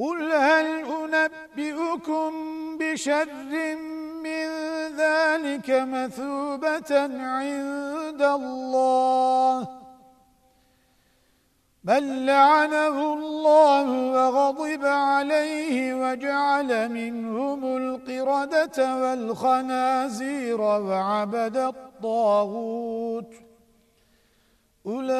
قل هل أنبئكم بشر من ذلك مثوبة عند الله بل لعنه الله وغضب عليه وجعل منهم القردة والخنازير وعبد الطاغوت أولئك